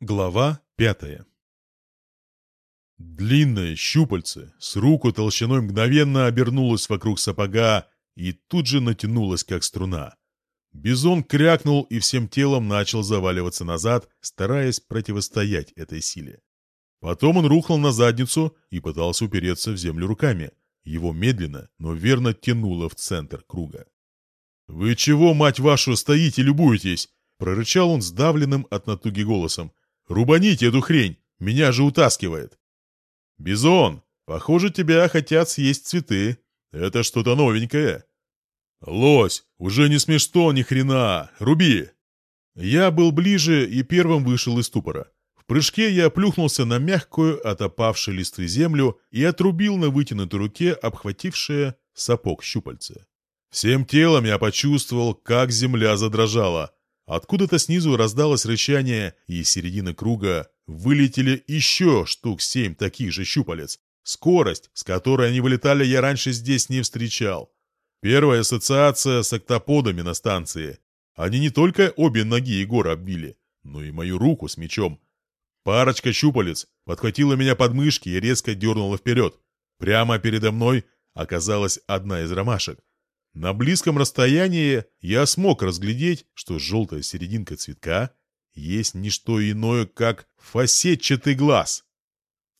Глава пятая Длинное щупальце с руку толщиной мгновенно обернулось вокруг сапога и тут же натянулось, как струна. Бизон крякнул и всем телом начал заваливаться назад, стараясь противостоять этой силе. Потом он рухнул на задницу и пытался упереться в землю руками. Его медленно, но верно тянуло в центр круга. «Вы чего, мать вашу, стоите, любуетесь?» — прорычал он сдавленным от натуги голосом. «Рубаните эту хрень! Меня же утаскивает!» «Бизон, похоже, тебя хотят съесть цветы. Это что-то новенькое». «Лось, уже не смешно ни хрена! Руби!» Я был ближе и первым вышел из ступора. В прыжке я плюхнулся на мягкую, отопавшую листвы землю и отрубил на вытянутой руке обхватившее сапог щупальце. Всем телом я почувствовал, как земля задрожала. Откуда-то снизу раздалось рычание, и из середины круга вылетели еще штук семь таких же щупалец. Скорость, с которой они вылетали, я раньше здесь не встречал. Первая ассоциация с октоподами на станции. Они не только обе ноги Егора оббили, но и мою руку с мечом. Парочка щупалец подхватила меня под мышки и резко дернула вперед. Прямо передо мной оказалась одна из ромашек. На близком расстоянии я смог разглядеть, что желтая серединка цветка есть не что иное, как фасетчатый глаз.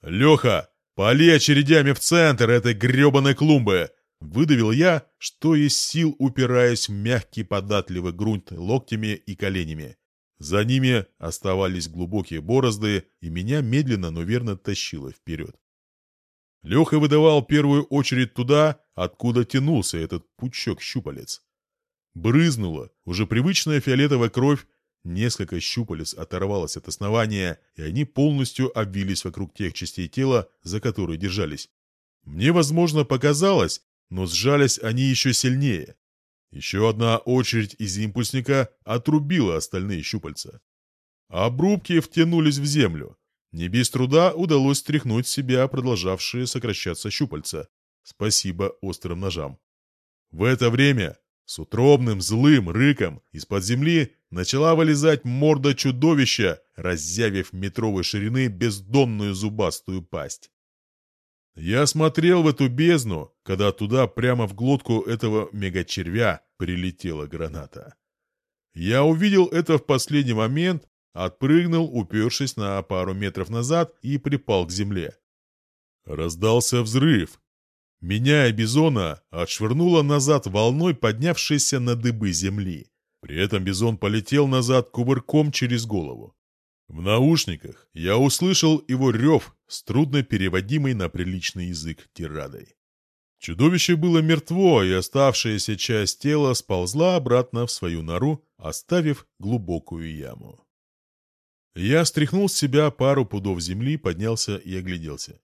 «Леха, поли очередями в центр этой гребаной клумбы!» Выдавил я, что из сил упираясь в мягкий податливый грунт локтями и коленями. За ними оставались глубокие борозды, и меня медленно, но верно тащило вперед. Леха выдавал первую очередь туда, откуда тянулся этот пучок щупалец. Брызнула уже привычная фиолетовая кровь, несколько щупалец оторвалось от основания, и они полностью обвились вокруг тех частей тела, за которые держались. Мне, возможно, показалось, но сжались они еще сильнее. Еще одна очередь из импульсника отрубила остальные щупальца. Обрубки втянулись в землю, не без труда удалось стряхнуть с себя продолжавшие сокращаться щупальца. Спасибо острым ножам. В это время с утробным злым рыком из-под земли начала вылезать морда чудовища, разъявив метровой ширины бездонную зубастую пасть. Я смотрел в эту бездну, когда туда прямо в глотку этого мегачервя прилетела граната. Я увидел это в последний момент Отпрыгнул, упершись на пару метров назад и припал к земле. Раздался взрыв. Меня и Бизона отшвырнуло назад волной, поднявшейся на дыбы земли. При этом Бизон полетел назад кувырком через голову. В наушниках я услышал его рев с трудно переводимой на приличный язык тирадой. Чудовище было мертво, и оставшаяся часть тела сползла обратно в свою нору, оставив глубокую яму. Я стряхнул с себя пару пудов земли, поднялся и огляделся.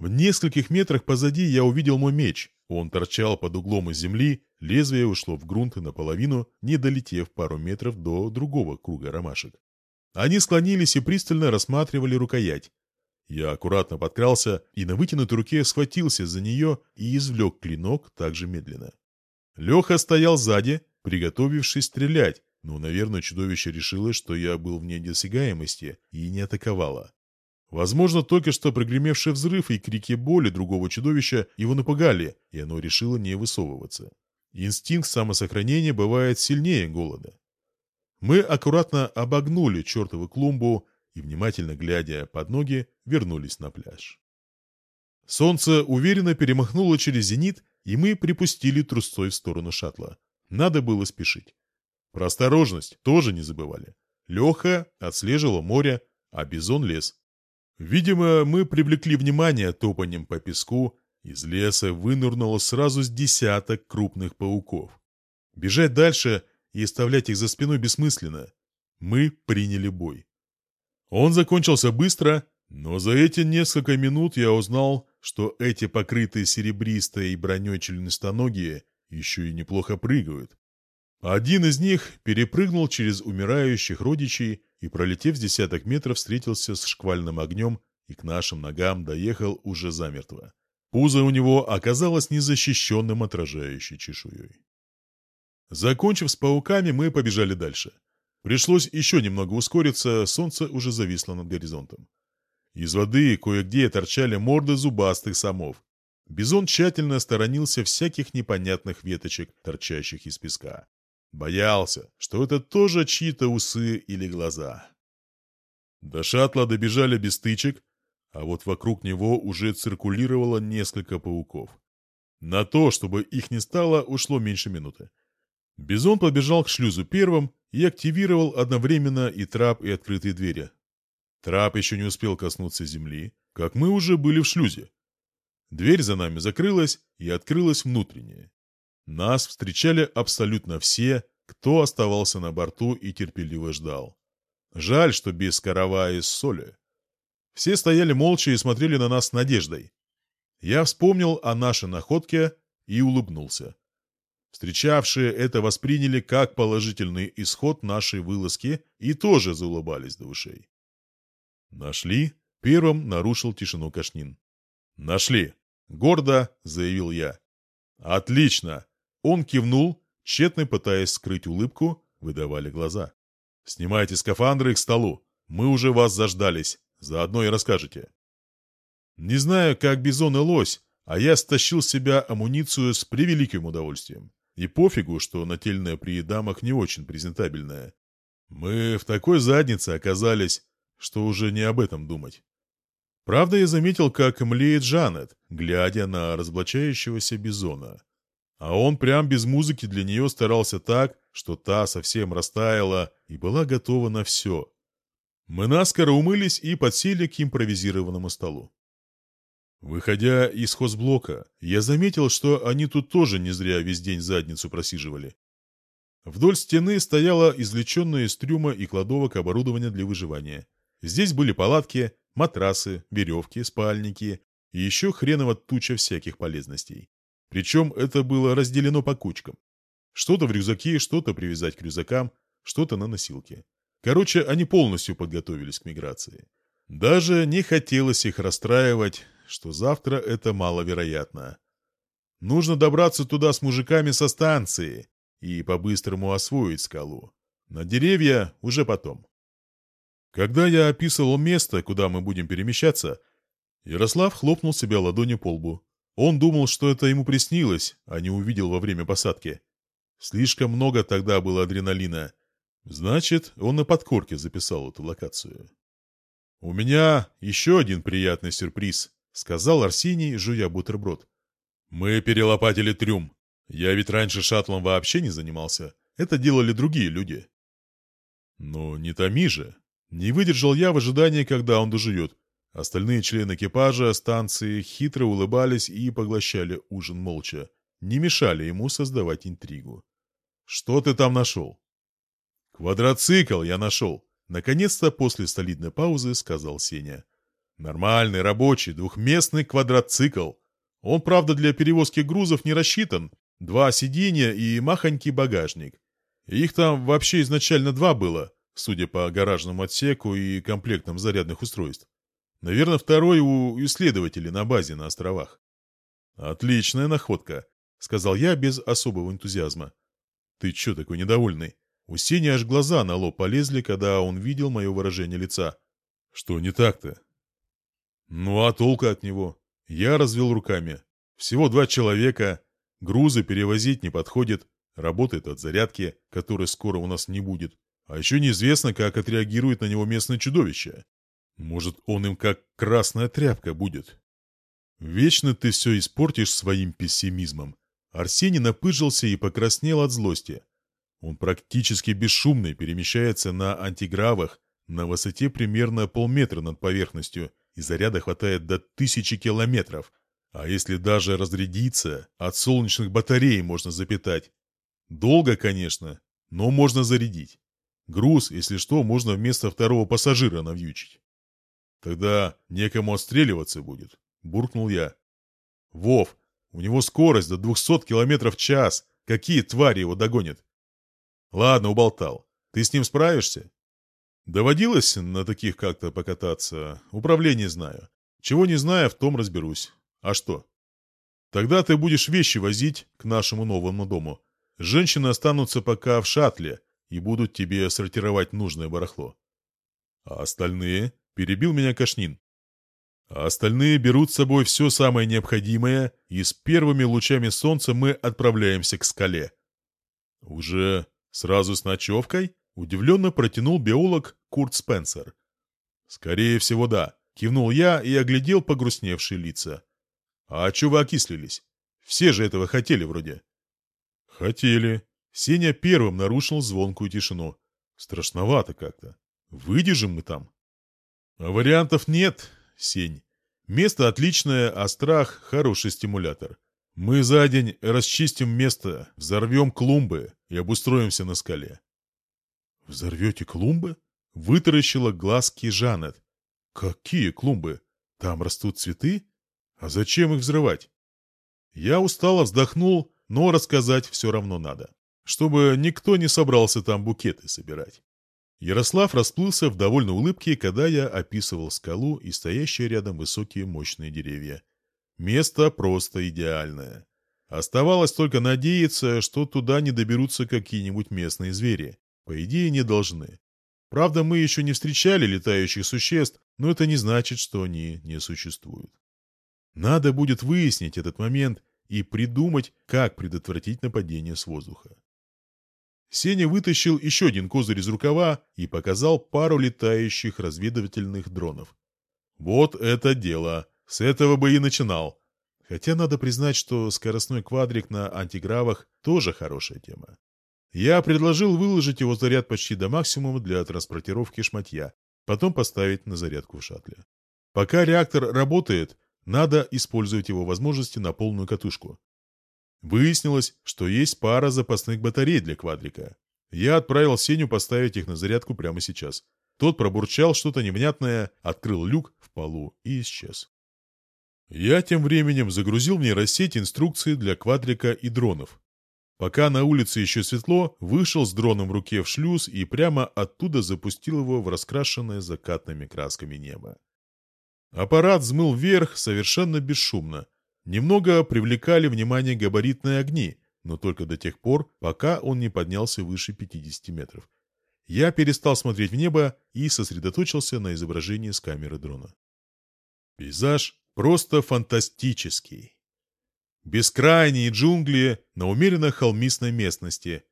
В нескольких метрах позади я увидел мой меч. Он торчал под углом из земли, лезвие ушло в грунт наполовину, не долетев пару метров до другого круга ромашек. Они склонились и пристально рассматривали рукоять. Я аккуратно подкрался и на вытянутой руке схватился за нее и извлек клинок также медленно. Леха стоял сзади, приготовившись стрелять, но, наверное, чудовище решило, что я был вне досягаемости и не атаковало. Возможно, только что прогремевший взрыв и крики боли другого чудовища его напугали, и оно решило не высовываться. Инстинкт самосохранения бывает сильнее голода. Мы аккуратно обогнули чертову клумбу и, внимательно глядя под ноги, вернулись на пляж. Солнце уверенно перемахнуло через зенит, и мы припустили трусцой в сторону шаттла. Надо было спешить. Про осторожность тоже не забывали. Леха отслеживала море, а Бизон лес. Видимо, мы привлекли внимание топанием по песку, из леса вынырнуло сразу с десяток крупных пауков. Бежать дальше и оставлять их за спиной бессмысленно. Мы приняли бой. Он закончился быстро, но за эти несколько минут я узнал, что эти покрытые серебристой и броней членистоногие еще и неплохо прыгают. Один из них перепрыгнул через умирающих родичей и, пролетев с десяток метров, встретился с шквальным огнем и к нашим ногам доехал уже замертво. Пузо у него оказалось незащищенным отражающей чешуей. Закончив с пауками, мы побежали дальше. Пришлось еще немного ускориться, солнце уже зависло над горизонтом. Из воды кое-где торчали морды зубастых самов. Бизон тщательно сторонился всяких непонятных веточек, торчащих из песка. Боялся, что это тоже чьи-то усы или глаза. До шаттла добежали без стычек, а вот вокруг него уже циркулировало несколько пауков. На то, чтобы их не стало, ушло меньше минуты. Бизон побежал к шлюзу первым и активировал одновременно и трап, и открытие двери. Трап еще не успел коснуться земли, как мы уже были в шлюзе. Дверь за нами закрылась, и открылась внутренняя. Нас встречали абсолютно все, кто оставался на борту и терпеливо ждал. Жаль, что без каравая из соли. Все стояли молча и смотрели на нас с надеждой. Я вспомнил о нашей находке и улыбнулся. Встречавшие это восприняли как положительный исход нашей вылазки и тоже заулыбались до ушей. «Нашли?» — первым нарушил тишину Кашнин. «Нашли!» — гордо заявил я. «Отлично!» Он кивнул, тщетно пытаясь скрыть улыбку, выдавали глаза. «Снимайте скафандры к столу. Мы уже вас заждались. Заодно и расскажете». Не знаю, как Бизон и Лось, а я стащил с себя амуницию с превеликим удовольствием. И пофигу, что нательная при дамах не очень презентабельная. Мы в такой заднице оказались, что уже не об этом думать. Правда, я заметил, как млеет Жанет, глядя на разоблачающегося бизона. А он прям без музыки для нее старался так, что та совсем растаяла и была готова на все. Мы наскоро умылись и подсели к импровизированному столу. Выходя из хозблока, я заметил, что они тут тоже не зря весь день задницу просиживали. Вдоль стены стояло извлеченное из трюма и кладовок оборудование для выживания. Здесь были палатки, матрасы, веревки, спальники и еще хреново туча всяких полезностей. Причем это было разделено по кучкам. Что-то в рюкзаке, что-то привязать к рюкзакам, что-то на носилке. Короче, они полностью подготовились к миграции. Даже не хотелось их расстраивать, что завтра это маловероятно. Нужно добраться туда с мужиками со станции и по-быстрому освоить скалу. На деревья уже потом. Когда я описывал место, куда мы будем перемещаться, Ярослав хлопнул себя ладонью по лбу. Он думал, что это ему приснилось, а не увидел во время посадки. Слишком много тогда было адреналина. Значит, он на подкорке записал эту локацию. «У меня еще один приятный сюрприз», — сказал Арсений, жуя бутерброд. «Мы перелопатили трюм. Я ведь раньше шаттлом вообще не занимался. Это делали другие люди». «Ну, не томи же». Не выдержал я в ожидании, когда он доживет. Остальные члены экипажа станции хитро улыбались и поглощали ужин молча. Не мешали ему создавать интригу. «Что ты там нашел?» «Квадроцикл я нашел», — наконец-то после солидной паузы сказал Сеня. Нормальный, рабочий, двухместный квадроцикл. Он, правда, для перевозки грузов не рассчитан. Два сиденья и махонький багажник. Их там вообще изначально два было, судя по гаражному отсеку и комплектам зарядных устройств. Наверное, второй у исследователей на базе на островах. «Отличная находка», — сказал я без особого энтузиазма. «Ты чё такой недовольный?» У Сени аж глаза на лоб полезли, когда он видел мое выражение лица. «Что не так-то?» Ну а толка от него? Я развел руками. Всего два человека, грузы перевозить не подходит, работает от зарядки, которой скоро у нас не будет. А еще неизвестно, как отреагирует на него местное чудовище. Может, он им как красная тряпка будет. Вечно ты все испортишь своим пессимизмом. Арсений напыжился и покраснел от злости. Он практически бесшумно перемещается на антигравах на высоте примерно полметра над поверхностью – и заряда хватает до тысячи километров. А если даже разрядиться, от солнечных батарей можно запитать. Долго, конечно, но можно зарядить. Груз, если что, можно вместо второго пассажира навьючить. Тогда некому отстреливаться будет, буркнул я. Вов, у него скорость до 200 километров в час. Какие твари его догонят? Ладно, уболтал. Ты с ним справишься? Доводилось на таких как-то покататься. Управление знаю. Чего не знаю, в том разберусь. А что? Тогда ты будешь вещи возить к нашему новому дому. Женщины останутся пока в шаттле, и будут тебе сортировать нужное барахло. А остальные? Перебил меня Кашнин. А остальные берут с собой все самое необходимое, и с первыми лучами солнца мы отправляемся к скале. Уже сразу с ночевкой? Удивленно протянул биолог Курт Спенсер. Скорее всего, да. Кивнул я и оглядел погрустневшие лица. А чё вы окислились? Все же этого хотели вроде. Хотели. Сеня первым нарушил звонкую тишину. Страшновато как-то. Выдержим мы там? А вариантов нет, Сень. Место отличное, а страх – хороший стимулятор. Мы за день расчистим место, взорвем клумбы и обустроимся на скале. «Взорвете клумбы?» – вытаращила глазки Жанет. «Какие клумбы? Там растут цветы? А зачем их взрывать?» Я устало вздохнул, но рассказать все равно надо, чтобы никто не собрался там букеты собирать. Ярослав расплылся в довольной улыбке, когда я описывал скалу и стоящие рядом высокие мощные деревья. Место просто идеальное. Оставалось только надеяться, что туда не доберутся какие-нибудь местные звери. По идее, не должны. Правда, мы еще не встречали летающих существ, но это не значит, что они не существуют. Надо будет выяснить этот момент и придумать, как предотвратить нападение с воздуха. Сеня вытащил еще один козырь из рукава и показал пару летающих разведывательных дронов. Вот это дело! С этого бы и начинал. Хотя надо признать, что скоростной квадрик на антигравах тоже хорошая тема. Я предложил выложить его заряд почти до максимума для транспортировки шматья, потом поставить на зарядку в шаттле. Пока реактор работает, надо использовать его возможности на полную катушку. Выяснилось, что есть пара запасных батарей для квадрика. Я отправил Сеню поставить их на зарядку прямо сейчас. Тот пробурчал что-то невнятное, открыл люк в полу и исчез. Я тем временем загрузил в нейросеть инструкции для квадрика и дронов. Пока на улице еще светло, вышел с дроном в руке в шлюз и прямо оттуда запустил его в раскрашенное закатными красками небо. Аппарат взмыл вверх совершенно бесшумно, Немного привлекали внимание габаритные огни, но только до тех пор, пока он не поднялся выше 50 метров. Я перестал смотреть в небо и сосредоточился на изображении с камеры дрона. Пейзаж просто фантастический. Бескрайние джунгли на умеренно холмистной местности.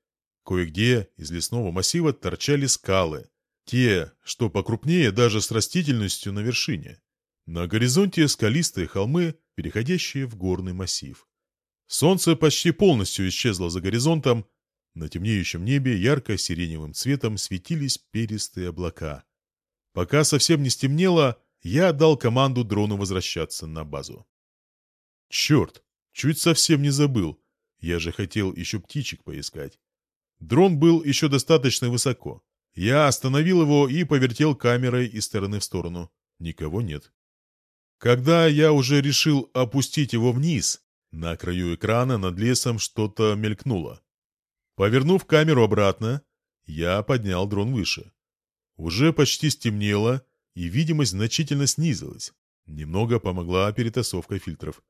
Кое-где из лесного массива торчали скалы, те, что покрупнее даже с растительностью на вершине. На горизонте скалистые холмы переходящие в горный массив. Солнце почти полностью исчезло за горизонтом, на темнеющем небе ярко-сиреневым цветом светились перистые облака. Пока совсем не стемнело, я отдал команду дрону возвращаться на базу. Черт, чуть совсем не забыл. Я же хотел еще птичек поискать. Дрон был еще достаточно высоко. Я остановил его и повертел камерой из стороны в сторону. Никого нет. Когда я уже решил опустить его вниз, на краю экрана над лесом что-то мелькнуло. Повернув камеру обратно, я поднял дрон выше. Уже почти стемнело, и видимость значительно снизилась. Немного помогла перетасовка фильтров.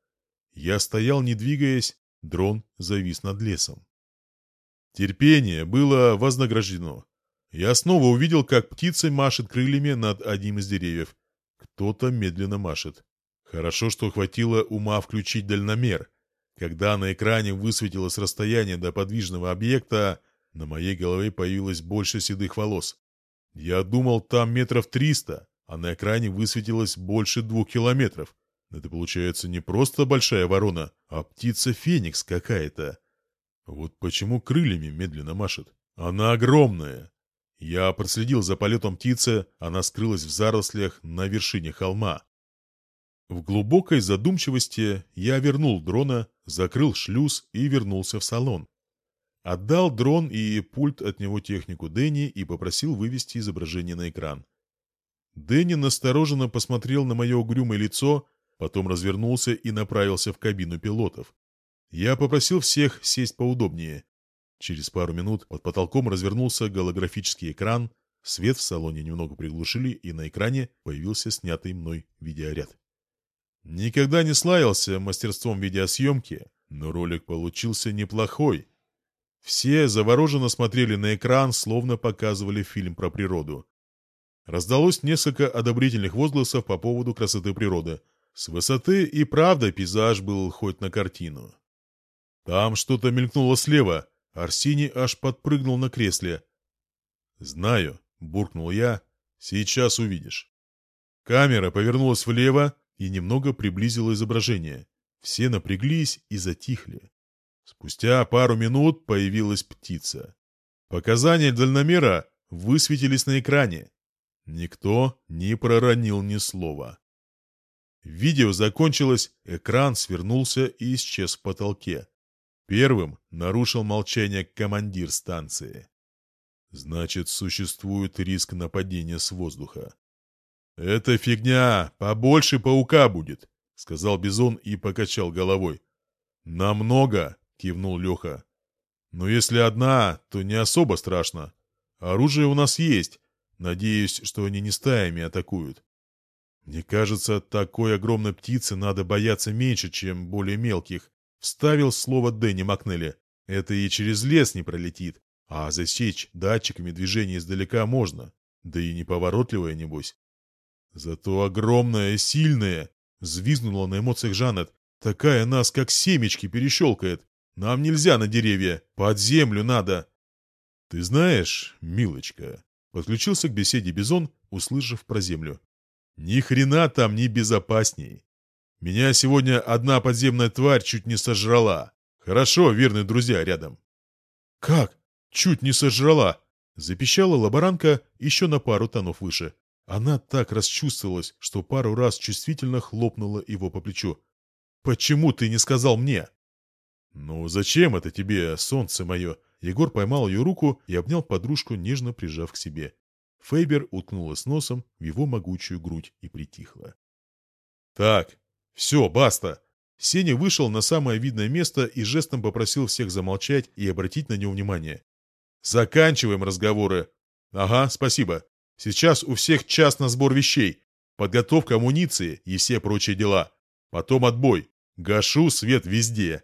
Я стоял, не двигаясь, дрон завис над лесом. Терпение было вознаграждено. Я снова увидел, как птица машет крыльями над одним из деревьев. Кто-то медленно машет. Хорошо, что хватило ума включить дальномер. Когда на экране высветилось расстояние до подвижного объекта, на моей голове появилось больше седых волос. Я думал, там метров триста, а на экране высветилось больше двух километров. Это получается не просто большая ворона, а птица-феникс какая-то. Вот почему крыльями медленно машет. Она огромная. Я проследил за полетом птицы, она скрылась в зарослях на вершине холма. В глубокой задумчивости я вернул дрона, закрыл шлюз и вернулся в салон. Отдал дрон и пульт от него технику Дэнни и попросил вывести изображение на экран. Дэнни настороженно посмотрел на мое угрюмое лицо, потом развернулся и направился в кабину пилотов. Я попросил всех сесть поудобнее. Через пару минут под потолком развернулся голографический экран, свет в салоне немного приглушили, и на экране появился снятый мной видеоряд. Никогда не славился мастерством видеосъемки, но ролик получился неплохой. Все завороженно смотрели на экран, словно показывали фильм про природу. Раздалось несколько одобрительных возгласов по поводу красоты природы. С высоты и правда пейзаж был хоть на картину. Там что-то мелькнуло слева. Арсений аж подпрыгнул на кресле. «Знаю», — буркнул я, — «сейчас увидишь». Камера повернулась влево и немного приблизила изображение. Все напряглись и затихли. Спустя пару минут появилась птица. Показания дальномера высветились на экране. Никто не проронил ни слова. Видео закончилось, экран свернулся и исчез в потолке. Первым нарушил молчание командир станции. Значит, существует риск нападения с воздуха. «Это фигня, побольше паука будет», — сказал Бизон и покачал головой. «Намного», — кивнул Леха. «Но если одна, то не особо страшно. Оружие у нас есть. Надеюсь, что они не стаями атакуют. Мне кажется, такой огромной птицы надо бояться меньше, чем более мелких. Вставил слово Дэнни Макнелли. Это и через лес не пролетит. А засечь датчиками движения издалека можно. Да и неповоротливая, небось. Зато огромная, сильная. Взвизгнула на эмоциях Жанет. Такая нас, как семечки, перещелкает. Нам нельзя на деревья. Под землю надо. Ты знаешь, милочка, подключился к беседе Бизон, услышав про землю. Ни хрена там не безопасней. Меня сегодня одна подземная тварь чуть не сожрала. Хорошо, верные друзья рядом. Как? Чуть не сожрала? Запищала лаборанка еще на пару тонов выше. Она так расчувствовалась, что пару раз чувствительно хлопнула его по плечу. «Почему ты не сказал мне?» «Ну, зачем это тебе, солнце мое?» Егор поймал ее руку и обнял подружку, нежно прижав к себе. Фейбер уткнулась носом в его могучую грудь и притихла. «Так, «Все, баста!» Сеня вышел на самое видное место и жестом попросил всех замолчать и обратить на него внимание. «Заканчиваем разговоры!» «Ага, спасибо. Сейчас у всех час на сбор вещей, подготовка амуниции и все прочие дела. Потом отбой. Гашу свет везде.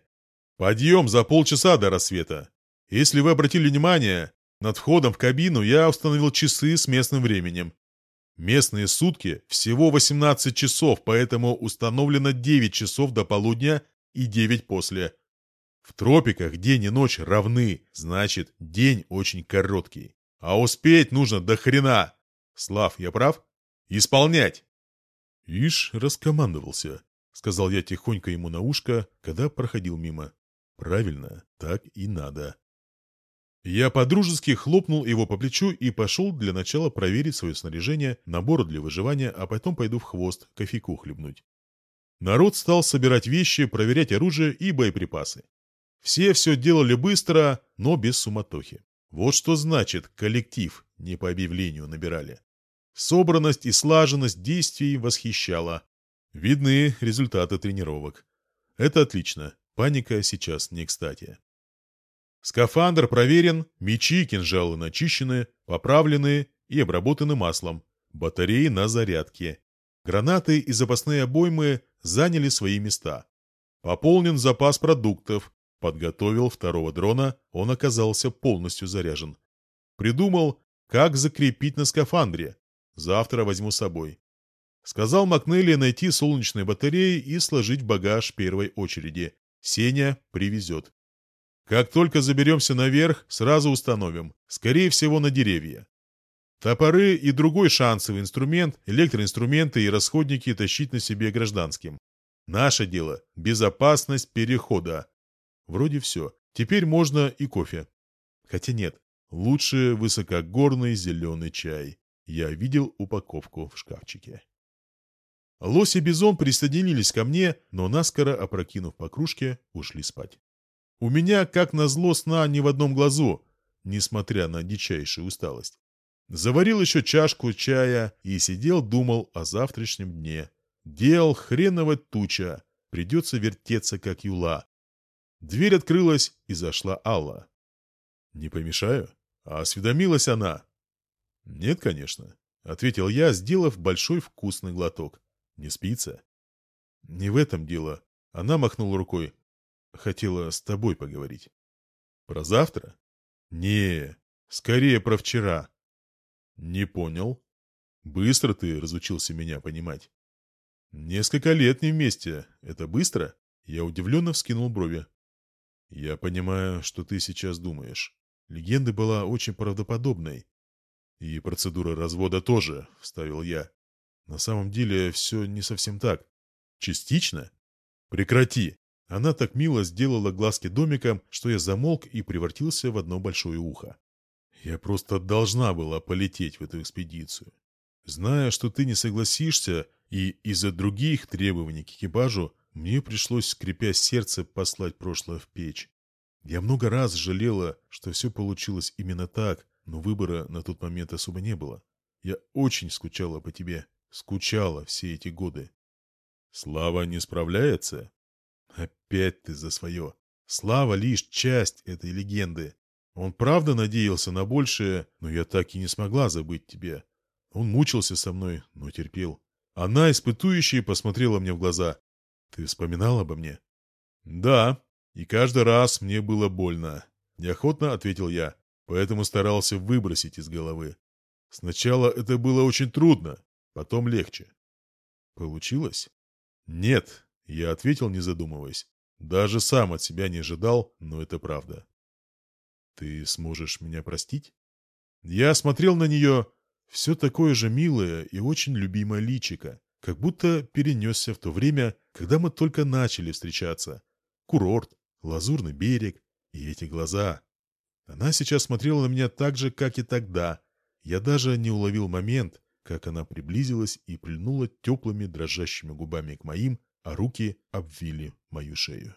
Подъем за полчаса до рассвета. Если вы обратили внимание, над входом в кабину я установил часы с местным временем. Местные сутки всего 18 часов, поэтому установлено 9 часов до полудня и 9 после. В тропиках день и ночь равны, значит, день очень короткий. А успеть нужно до хрена. Слав, я прав? Исполнять! Ишь, раскомандовался, сказал я тихонько ему на ушко, когда проходил мимо. Правильно, так и надо. Я подружески хлопнул его по плечу и пошел для начала проверить свое снаряжение, набор для выживания, а потом пойду в хвост кофейку хлебнуть. Народ стал собирать вещи, проверять оружие и боеприпасы. Все все делали быстро, но без суматохи. Вот что значит коллектив, не по объявлению набирали. Собранность и слаженность действий восхищала. Видны результаты тренировок. Это отлично, паника сейчас не кстати. Скафандр проверен, мечи и кинжалы начищены, поправлены и обработаны маслом. Батареи на зарядке. Гранаты и запасные обоймы заняли свои места. Пополнен запас продуктов. Подготовил второго дрона, он оказался полностью заряжен. Придумал, как закрепить на скафандре. Завтра возьму с собой. Сказал Макнелли найти солнечные батареи и сложить багаж первой очереди. Сеня привезет. Как только заберемся наверх, сразу установим. Скорее всего, на деревья. Топоры и другой шансовый инструмент, электроинструменты и расходники тащить на себе гражданским. Наше дело – безопасность перехода. Вроде все. Теперь можно и кофе. Хотя нет, лучше высокогорный зеленый чай. Я видел упаковку в шкафчике. Лось и Бизон присоединились ко мне, но наскоро, опрокинув по кружке, ушли спать. У меня, как назло, сна ни в одном глазу, несмотря на дичайшую усталость. Заварил еще чашку чая и сидел, думал о завтрашнем дне. Дел хреново туча, придется вертеться, как юла. Дверь открылась, и зашла Алла. «Не помешаю?» А осведомилась она. «Нет, конечно», — ответил я, сделав большой вкусный глоток. «Не спится?» «Не в этом дело». Она махнула рукой. Хотела с тобой поговорить. Про завтра? Не, скорее про вчера. Не понял. Быстро ты разучился меня понимать. Несколько лет не вместе. Это быстро? Я удивленно вскинул брови. Я понимаю, что ты сейчас думаешь. Легенда была очень правдоподобной. И процедура развода тоже, вставил я. На самом деле все не совсем так. Частично? Прекрати. Она так мило сделала глазки домиком, что я замолк и превратился в одно большое ухо. Я просто должна была полететь в эту экспедицию. Зная, что ты не согласишься, и из-за других требований к экипажу, мне пришлось, скрипя сердце, послать прошлое в печь. Я много раз жалела, что все получилось именно так, но выбора на тот момент особо не было. Я очень скучала по тебе, скучала все эти годы. Слава не справляется? Опять ты за свое. Слава лишь часть этой легенды. Он правда надеялся на большее, но я так и не смогла забыть тебя. Он мучился со мной, но терпел. Она, испытующая, посмотрела мне в глаза. Ты вспоминал обо мне? Да, и каждый раз мне было больно. Неохотно ответил я, поэтому старался выбросить из головы. Сначала это было очень трудно, потом легче. Получилось? Нет, я ответил, не задумываясь. Даже сам от себя не ожидал, но это правда. Ты сможешь меня простить? Я смотрел на нее, все такое же милое и очень любимое личико, как будто перенесся в то время, когда мы только начали встречаться. Курорт, лазурный берег и эти глаза. Она сейчас смотрела на меня так же, как и тогда. Я даже не уловил момент, как она приблизилась и прильнула теплыми дрожащими губами к моим, а руки обвили мою шею.